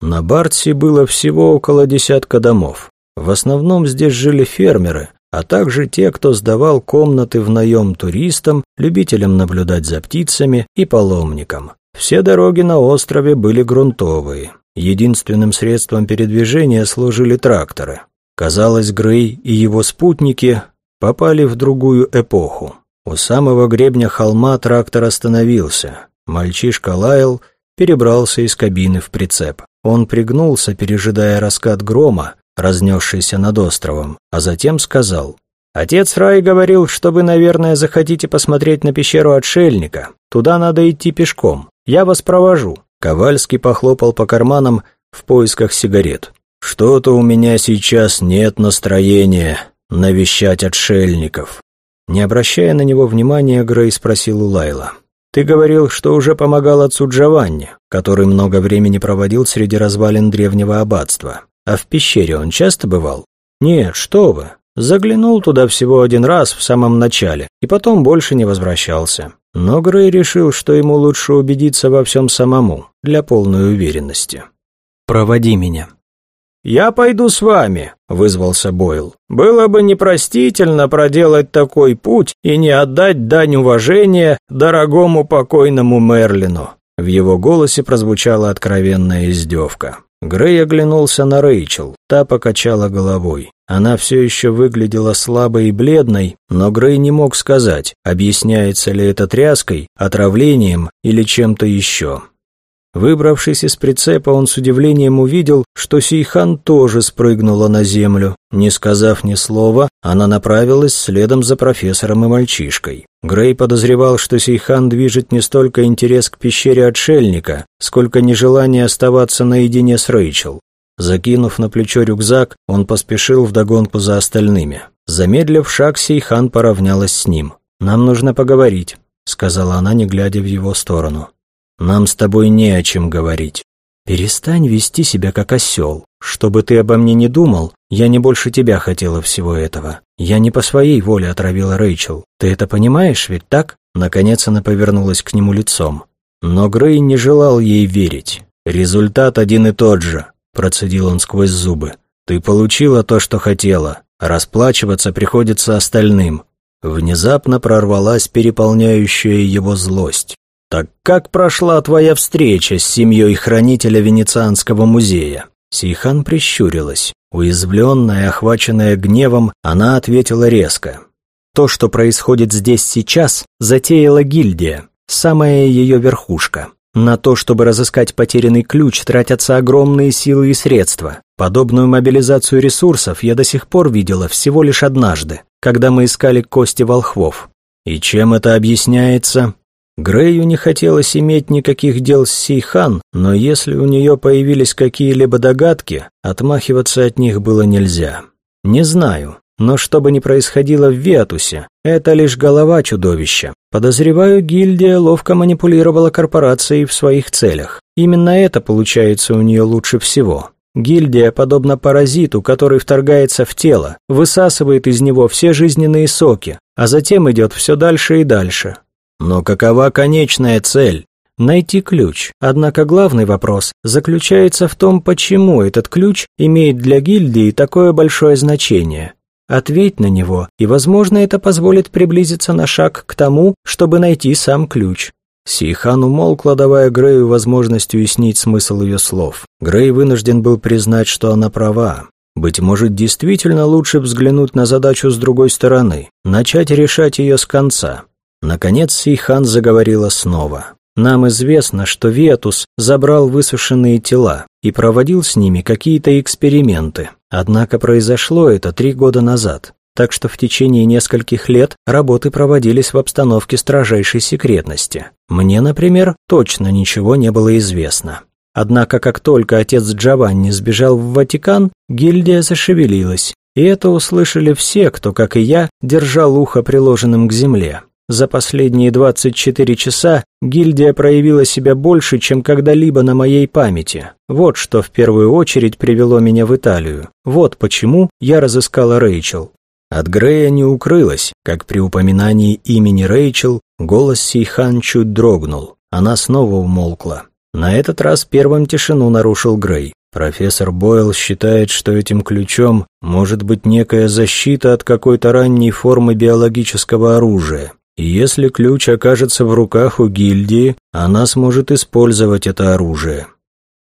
На Бартсе было всего около десятка домов. В основном здесь жили фермеры, а также те, кто сдавал комнаты в наем туристам, любителям наблюдать за птицами и паломникам. Все дороги на острове были грунтовые. Единственным средством передвижения служили тракторы. Казалось, Грей и его спутники попали в другую эпоху. У самого гребня холма трактор остановился. Мальчишка лаял, перебрался из кабины в прицеп. Он пригнулся, пережидая раскат грома, разнесшийся над островом, а затем сказал, «Отец Рай говорил, что вы, наверное, захотите посмотреть на пещеру отшельника. Туда надо идти пешком. Я вас провожу». Ковальский похлопал по карманам в поисках сигарет. «Что-то у меня сейчас нет настроения навещать отшельников». Не обращая на него внимания, Грей спросил у Лайла. «Ты говорил, что уже помогал отцу Джованни, который много времени проводил среди развалин древнего аббатства. А в пещере он часто бывал? Нет, что вы. Заглянул туда всего один раз в самом начале, и потом больше не возвращался. Но Грей решил, что ему лучше убедиться во всем самому, для полной уверенности. «Проводи меня». «Я пойду с вами», — вызвался Бойл. «Было бы непростительно проделать такой путь и не отдать дань уважения дорогому покойному Мерлину». В его голосе прозвучала откровенная издевка. Грей оглянулся на Рэйчел, та покачала головой. Она все еще выглядела слабой и бледной, но Грей не мог сказать, объясняется ли это тряской, отравлением или чем-то еще. Выбравшись из прицепа, он с удивлением увидел, что Сейхан тоже спрыгнула на землю. Не сказав ни слова, она направилась следом за профессором и мальчишкой. Грей подозревал, что Сейхан движет не столько интерес к пещере отшельника, сколько нежелание оставаться наедине с Рэйчел. Закинув на плечо рюкзак, он поспешил вдогонку за остальными. Замедлив шаг, Сейхан поравнялась с ним. «Нам нужно поговорить», — сказала она, не глядя в его сторону. Нам с тобой не о чем говорить. Перестань вести себя как осел. Чтобы ты обо мне не думал, я не больше тебя хотела всего этого. Я не по своей воле отравила Рэйчел. Ты это понимаешь, ведь так? Наконец она повернулась к нему лицом. Но Грей не желал ей верить. Результат один и тот же, процедил он сквозь зубы. Ты получила то, что хотела. Расплачиваться приходится остальным. Внезапно прорвалась переполняющая его злость. «Так как прошла твоя встреча с семьей хранителя Венецианского музея?» Сейхан прищурилась. Уязвленная, охваченная гневом, она ответила резко. «То, что происходит здесь сейчас, затеяла гильдия, самая ее верхушка. На то, чтобы разыскать потерянный ключ, тратятся огромные силы и средства. Подобную мобилизацию ресурсов я до сих пор видела всего лишь однажды, когда мы искали кости волхвов. И чем это объясняется?» Грею не хотелось иметь никаких дел с Сейхан, но если у нее появились какие-либо догадки, отмахиваться от них было нельзя. Не знаю, но что бы ни происходило в Виатусе, это лишь голова чудовища. Подозреваю, гильдия ловко манипулировала корпорацией в своих целях. Именно это получается у нее лучше всего. Гильдия подобна паразиту, который вторгается в тело, высасывает из него все жизненные соки, а затем идет все дальше и дальше, но какова конечная цель? Найти ключ. Однако главный вопрос заключается в том, почему этот ключ имеет для гильдии такое большое значение. Ответь на него, и, возможно, это позволит приблизиться на шаг к тому, чтобы найти сам ключ. Сейхан умолкла, давая Грею возможность уяснить смысл ее слов. Грей вынужден был признать, что она права. Быть может, действительно лучше взглянуть на задачу с другой стороны, начать решать ее с конца. Наконец Сейхан заговорила снова. «Нам известно, что Ветус забрал высушенные тела и проводил с ними какие-то эксперименты. Однако произошло это три года назад, так что в течение нескольких лет работы проводились в обстановке строжайшей секретности. Мне, например, точно ничего не было известно. Однако, как только отец Джованни сбежал в Ватикан, гильдия зашевелилась, и это услышали все, кто, как и я, держал ухо приложенным к земле. За последние 24 часа гильдия проявила себя больше, чем когда-либо на моей памяти. Вот что в первую очередь привело меня в Италию. Вот почему я разыскала Рэйчел. От Грея не укрылось, как при упоминании имени Рэйчел голос Сейхан чуть дрогнул. Она снова умолкла. На этот раз первым тишину нарушил Грей. Профессор Бойл считает, что этим ключом может быть некая защита от какой-то ранней формы биологического оружия. Если ключ окажется в руках у гильдии, она сможет использовать это оружие.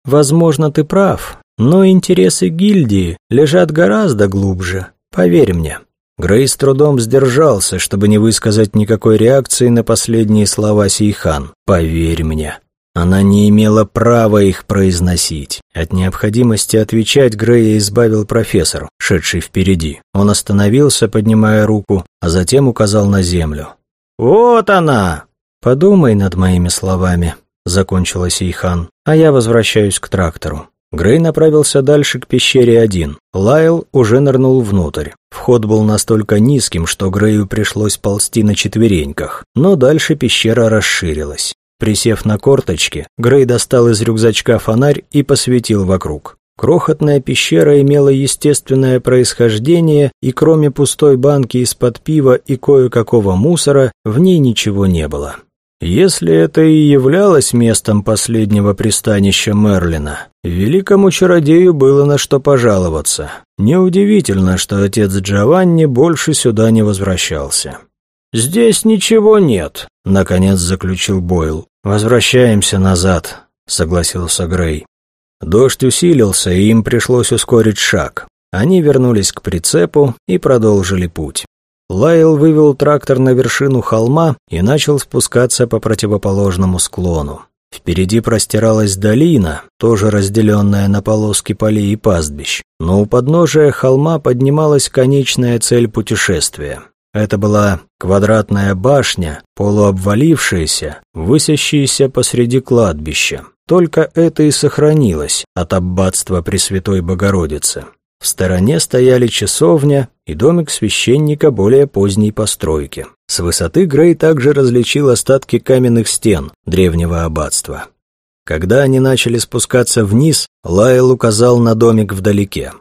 Возможно, ты прав, но интересы гильдии лежат гораздо глубже, поверь мне. Грей с трудом сдержался, чтобы не высказать никакой реакции на последние слова Сейхан. «Поверь мне». Она не имела права их произносить. От необходимости отвечать Грея избавил профессор, шедший впереди. Он остановился, поднимая руку, а затем указал на землю. «Вот она!» «Подумай над моими словами», — закончила Сейхан, «а я возвращаюсь к трактору». Грей направился дальше к пещере один. Лайл уже нырнул внутрь. Вход был настолько низким, что Грею пришлось ползти на четвереньках, но дальше пещера расширилась. Присев на корточки, Грей достал из рюкзачка фонарь и посветил вокруг. Крохотная пещера имела естественное происхождение, и кроме пустой банки из-под пива и кое-какого мусора, в ней ничего не было. Если это и являлось местом последнего пристанища Мерлина, великому чародею было на что пожаловаться. Неудивительно, что отец Джованни больше сюда не возвращался. «Здесь ничего нет», — наконец заключил Бойл. «Возвращаемся назад», — согласился Грей. Дождь усилился, и им пришлось ускорить шаг. Они вернулись к прицепу и продолжили путь. Лайл вывел трактор на вершину холма и начал спускаться по противоположному склону. Впереди простиралась долина, тоже разделенная на полоски полей и пастбищ, но у подножия холма поднималась конечная цель путешествия. Это была квадратная башня, полуобвалившаяся, высящаяся посреди кладбища. Только это и сохранилось от аббатства Пресвятой Богородицы. В стороне стояли часовня и домик священника более поздней постройки. С высоты Грей также различил остатки каменных стен древнего аббатства. Когда они начали спускаться вниз, Лайл указал на домик вдалеке.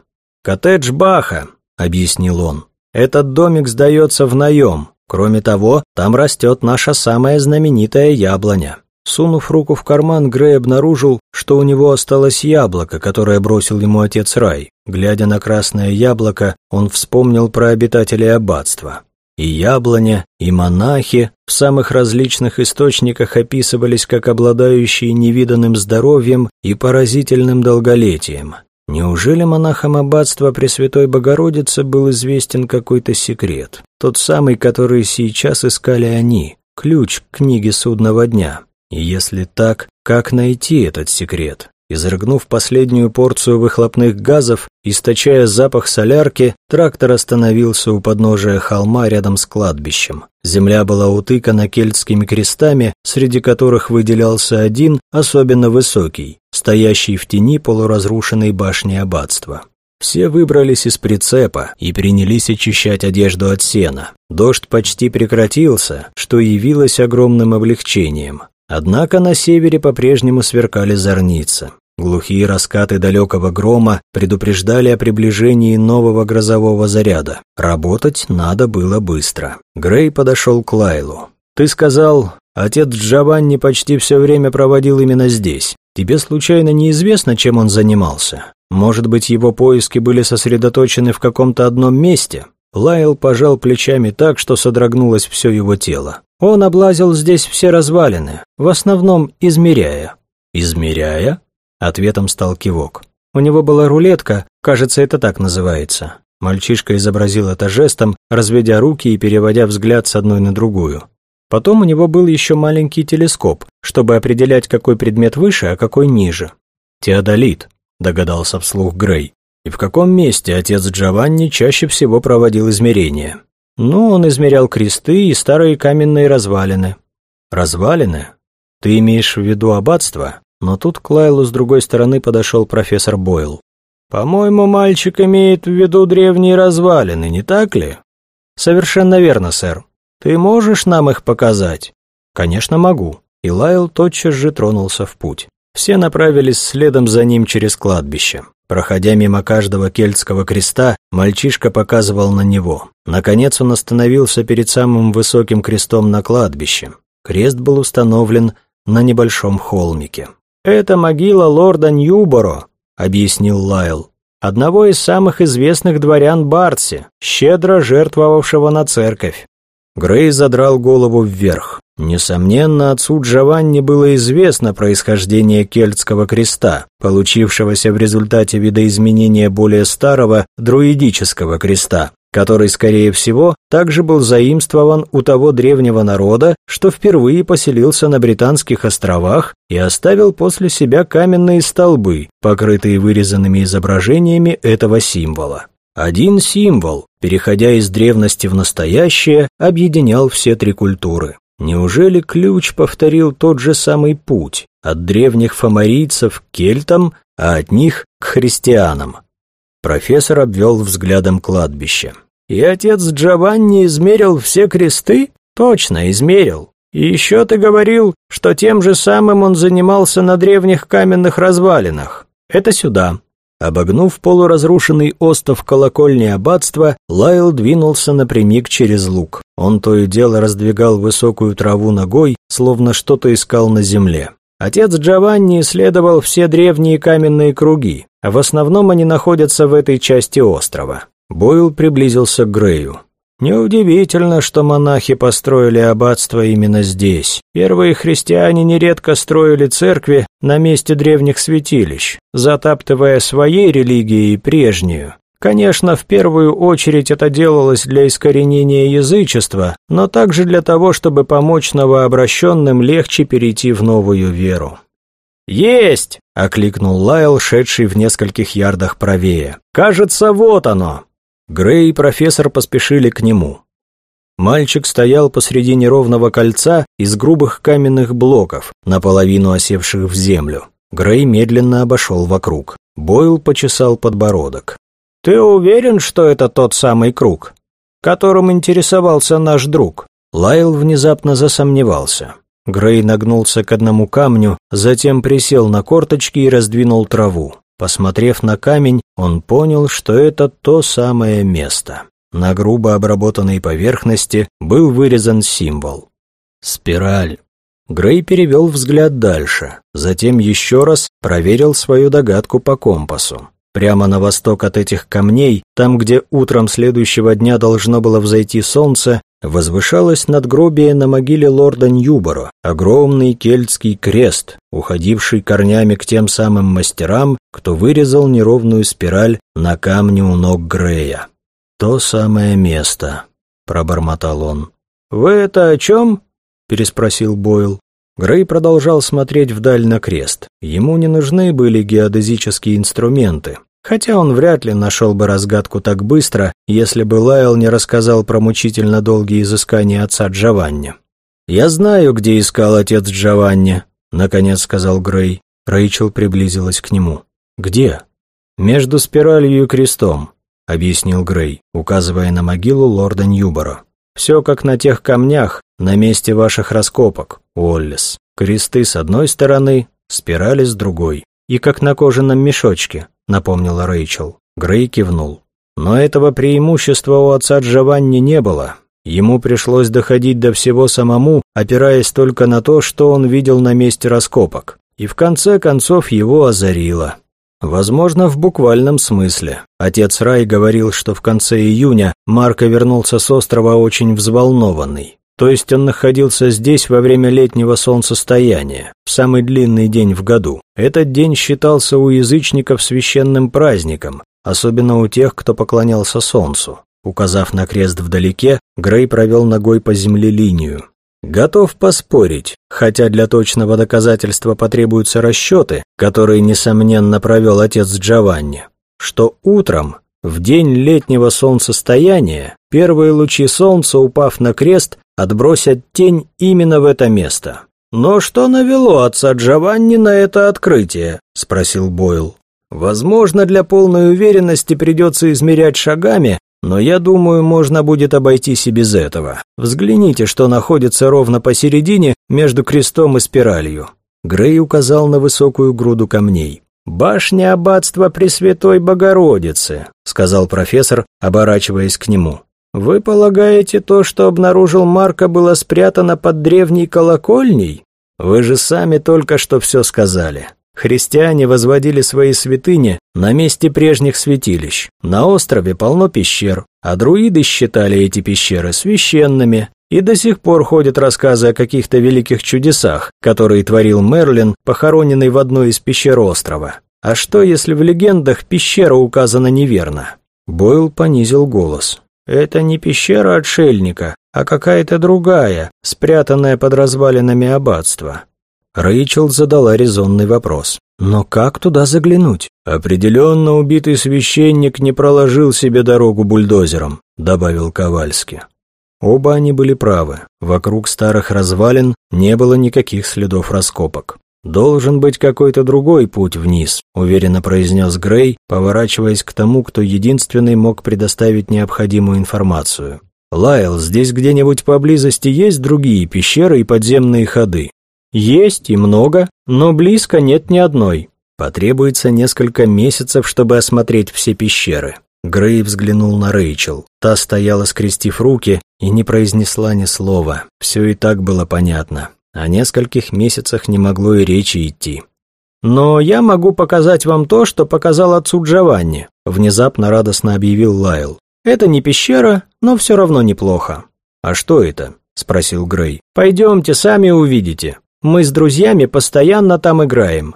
«Коттедж Баха», — объяснил он. «Этот домик сдается в наем. Кроме того, там растет наша самая знаменитая яблоня». Сунув руку в карман, Грей обнаружил, что у него осталось яблоко, которое бросил ему отец Рай. Глядя на красное яблоко, он вспомнил про обитателей аббатства. И яблоня, и монахи в самых различных источниках описывались как обладающие невиданным здоровьем и поразительным долголетием. Неужели монахам аббатства Пресвятой Богородицы был известен какой-то секрет? Тот самый, который сейчас искали они, ключ к книге судного дня. И если так, как найти этот секрет? Изрыгнув последнюю порцию выхлопных газов, источая запах солярки, трактор остановился у подножия холма рядом с кладбищем. Земля была утыкана кельтскими крестами, среди которых выделялся один, особенно высокий, стоящий в тени полуразрушенной башни аббатства. Все выбрались из прицепа и принялись очищать одежду от сена. Дождь почти прекратился, что явилось огромным облегчением. Однако на севере по-прежнему сверкали зорницы. Глухие раскаты далекого грома предупреждали о приближении нового грозового заряда. Работать надо было быстро. Грей подошел к Лайлу. «Ты сказал, отец Джованни почти все время проводил именно здесь. Тебе случайно неизвестно, чем он занимался? Может быть, его поиски были сосредоточены в каком-то одном месте?» Лайл пожал плечами так, что содрогнулось все его тело. Он облазил здесь все развалины, в основном измеряя. «Измеряя?» Ответом стал кивок. У него была рулетка, кажется, это так называется. Мальчишка изобразил это жестом, разведя руки и переводя взгляд с одной на другую. Потом у него был еще маленький телескоп, чтобы определять, какой предмет выше, а какой ниже. «Теодолит», — догадался вслух Грей. «И в каком месте отец Джованни чаще всего проводил измерения?» Ну, он измерял кресты и старые каменные развалины. Развалины? Ты имеешь в виду аббатство? но тут к Лайлу с другой стороны подошел профессор Бойл. «По-моему, мальчик имеет в виду древние развалины, не так ли?» «Совершенно верно, сэр. Ты можешь нам их показать?» «Конечно, могу». И Лайл тотчас же тронулся в путь. Все направились следом за ним через кладбище. Проходя мимо каждого кельтского креста, мальчишка показывал на него. Наконец он остановился перед самым высоким крестом на кладбище. Крест был установлен на небольшом холмике. «Это могила лорда Ньюборо», — объяснил Лайл, «одного из самых известных дворян Бартси, щедро жертвовавшего на церковь». Грей задрал голову вверх. Несомненно, отцу Джованни было известно происхождение кельтского креста, получившегося в результате видоизменения более старого друидического креста, который, скорее всего, также был заимствован у того древнего народа, что впервые поселился на Британских островах и оставил после себя каменные столбы, покрытые вырезанными изображениями этого символа. Один символ, переходя из древности в настоящее, объединял все три культуры. Неужели ключ повторил тот же самый путь от древних фомарийцев к кельтам, а от них к христианам? Профессор обвел взглядом кладбище. «И отец Джованни измерил все кресты?» «Точно, измерил. И еще ты говорил, что тем же самым он занимался на древних каменных развалинах. Это сюда». Обогнув полуразрушенный остов колокольни аббатства, Лайл двинулся напрямик через луг. Он то и дело раздвигал высокую траву ногой, словно что-то искал на земле. Отец Джованни исследовал все древние каменные круги, а в основном они находятся в этой части острова. Бойл приблизился к Грею. Неудивительно, что монахи построили аббатство именно здесь. Первые христиане нередко строили церкви на месте древних святилищ, затаптывая своей религией прежнюю. Конечно, в первую очередь это делалось для искоренения язычества, но также для того, чтобы помочь новообращенным легче перейти в новую веру. «Есть!» — окликнул Лайл, шедший в нескольких ярдах правее. «Кажется, вот оно!» Грей и профессор поспешили к нему. Мальчик стоял посреди неровного кольца из грубых каменных блоков, наполовину осевших в землю. Грей медленно обошел вокруг. Бойл почесал подбородок. «Ты уверен, что это тот самый круг, которым интересовался наш друг?» Лайл внезапно засомневался. Грей нагнулся к одному камню, затем присел на корточки и раздвинул траву. Посмотрев на камень, он понял, что это то самое место. На грубо обработанной поверхности был вырезан символ. Спираль. Грей перевел взгляд дальше, затем еще раз проверил свою догадку по компасу. Прямо на восток от этих камней, там, где утром следующего дня должно было взойти солнце, возвышалось надгробие на могиле лорда Ньюборо, огромный кельтский крест, уходивший корнями к тем самым мастерам, кто вырезал неровную спираль на камне у ног Грея. «То самое место», — пробормотал он. «Вы это о чем?» — переспросил Бойл. Грей продолжал смотреть вдаль на крест. Ему не нужны были геодезические инструменты. Хотя он вряд ли нашел бы разгадку так быстро, если бы Лайл не рассказал про мучительно долгие изыскания отца Джованни. «Я знаю, где искал отец Джованни», — наконец сказал Грей. Рэйчел приблизилась к нему. «Где?» «Между спиралью и крестом», — объяснил Грей, указывая на могилу лорда Ньюбора. «Все как на тех камнях, на месте ваших раскопок, Уоллес. Кресты с одной стороны, спирали с другой. И как на кожаном мешочке, напомнила Рэйчел. Грей кивнул. Но этого преимущества у отца Джованни не было. Ему пришлось доходить до всего самому, опираясь только на то, что он видел на месте раскопок. И в конце концов его озарило. Возможно, в буквальном смысле. Отец Рай говорил, что в конце июня Марко вернулся с острова очень взволнованный. То есть он находился здесь во время летнего солнцестояния, в самый длинный день в году. Этот день считался у язычников священным праздником, особенно у тех, кто поклонялся солнцу. Указав на крест вдалеке, Грей провел ногой по земле линию. Готов поспорить, хотя для точного доказательства потребуются расчеты, которые, несомненно, провел отец Джованни, что утром в день летнего солнцестояния первые лучи солнца, упав на крест, отбросят тень именно в это место. «Но что навело отца Джованни на это открытие?» — спросил Бойл. «Возможно, для полной уверенности придется измерять шагами, но я думаю, можно будет обойтись и без этого. Взгляните, что находится ровно посередине между крестом и спиралью». Грей указал на высокую груду камней. «Башня аббатства Пресвятой Богородицы», — сказал профессор, оборачиваясь к нему. «Вы полагаете, то, что обнаружил Марко, было спрятано под древней колокольней? Вы же сами только что все сказали. Христиане возводили свои святыни на месте прежних святилищ. На острове полно пещер, а друиды считали эти пещеры священными, и до сих пор ходят рассказы о каких-то великих чудесах, которые творил Мерлин, похороненный в одной из пещер острова. А что, если в легендах пещера указана неверно? Бойл понизил голос. Это не пещера отшельника, а какая-то другая, спрятанная под развалинами аббатства. Рэйчел задала резонный вопрос. «Но как туда заглянуть?» «Определенно убитый священник не проложил себе дорогу бульдозером», — добавил Ковальский. Оба они были правы. Вокруг старых развалин не было никаких следов раскопок. «Должен быть какой-то другой путь вниз», — уверенно произнес Грей, поворачиваясь к тому, кто единственный мог предоставить необходимую информацию. «Лайл, здесь где-нибудь поблизости есть другие пещеры и подземные ходы?» «Есть и много, но близко нет ни одной. Потребуется несколько месяцев, чтобы осмотреть все пещеры». Грей взглянул на Рэйчел. Та стояла, скрестив руки, и не произнесла ни слова. Все и так было понятно. О нескольких месяцах не могло и речи идти. «Но я могу показать вам то, что показал отцу Джованни», внезапно радостно объявил Лайл. «Это не пещера, но все равно неплохо». «А что это?» – спросил Грей. «Пойдемте, сами увидите. Мы с друзьями постоянно там играем».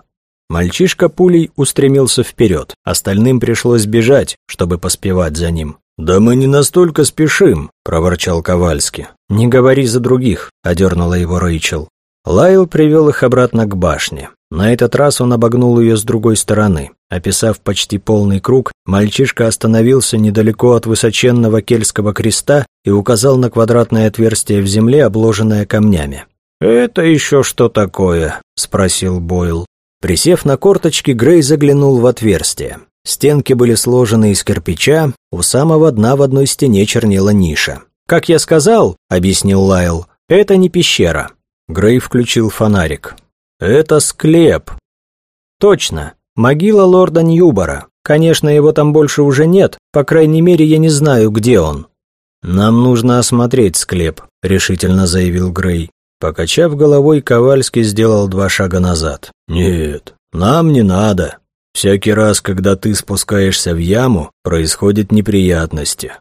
Мальчишка пулей устремился вперед, остальным пришлось бежать, чтобы поспевать за ним. «Да мы не настолько спешим», — проворчал Ковальский. «Не говори за других», — одернула его Рэйчел. Лайл привел их обратно к башне. На этот раз он обогнул ее с другой стороны. Описав почти полный круг, мальчишка остановился недалеко от высоченного кельтского креста и указал на квадратное отверстие в земле, обложенное камнями. «Это еще что такое?» — спросил Бойл. Присев на корточки, Грей заглянул в отверстие. Стенки были сложены из кирпича, у самого дна в одной стене чернела ниша. «Как я сказал», — объяснил Лайл, — «это не пещера». Грей включил фонарик. «Это склеп». «Точно, могила лорда Ньюбора. Конечно, его там больше уже нет, по крайней мере, я не знаю, где он». «Нам нужно осмотреть склеп», — решительно заявил Грей. Покачав головой, Ковальский сделал два шага назад. «Нет, нам не надо. Всякий раз, когда ты спускаешься в яму, происходят неприятности.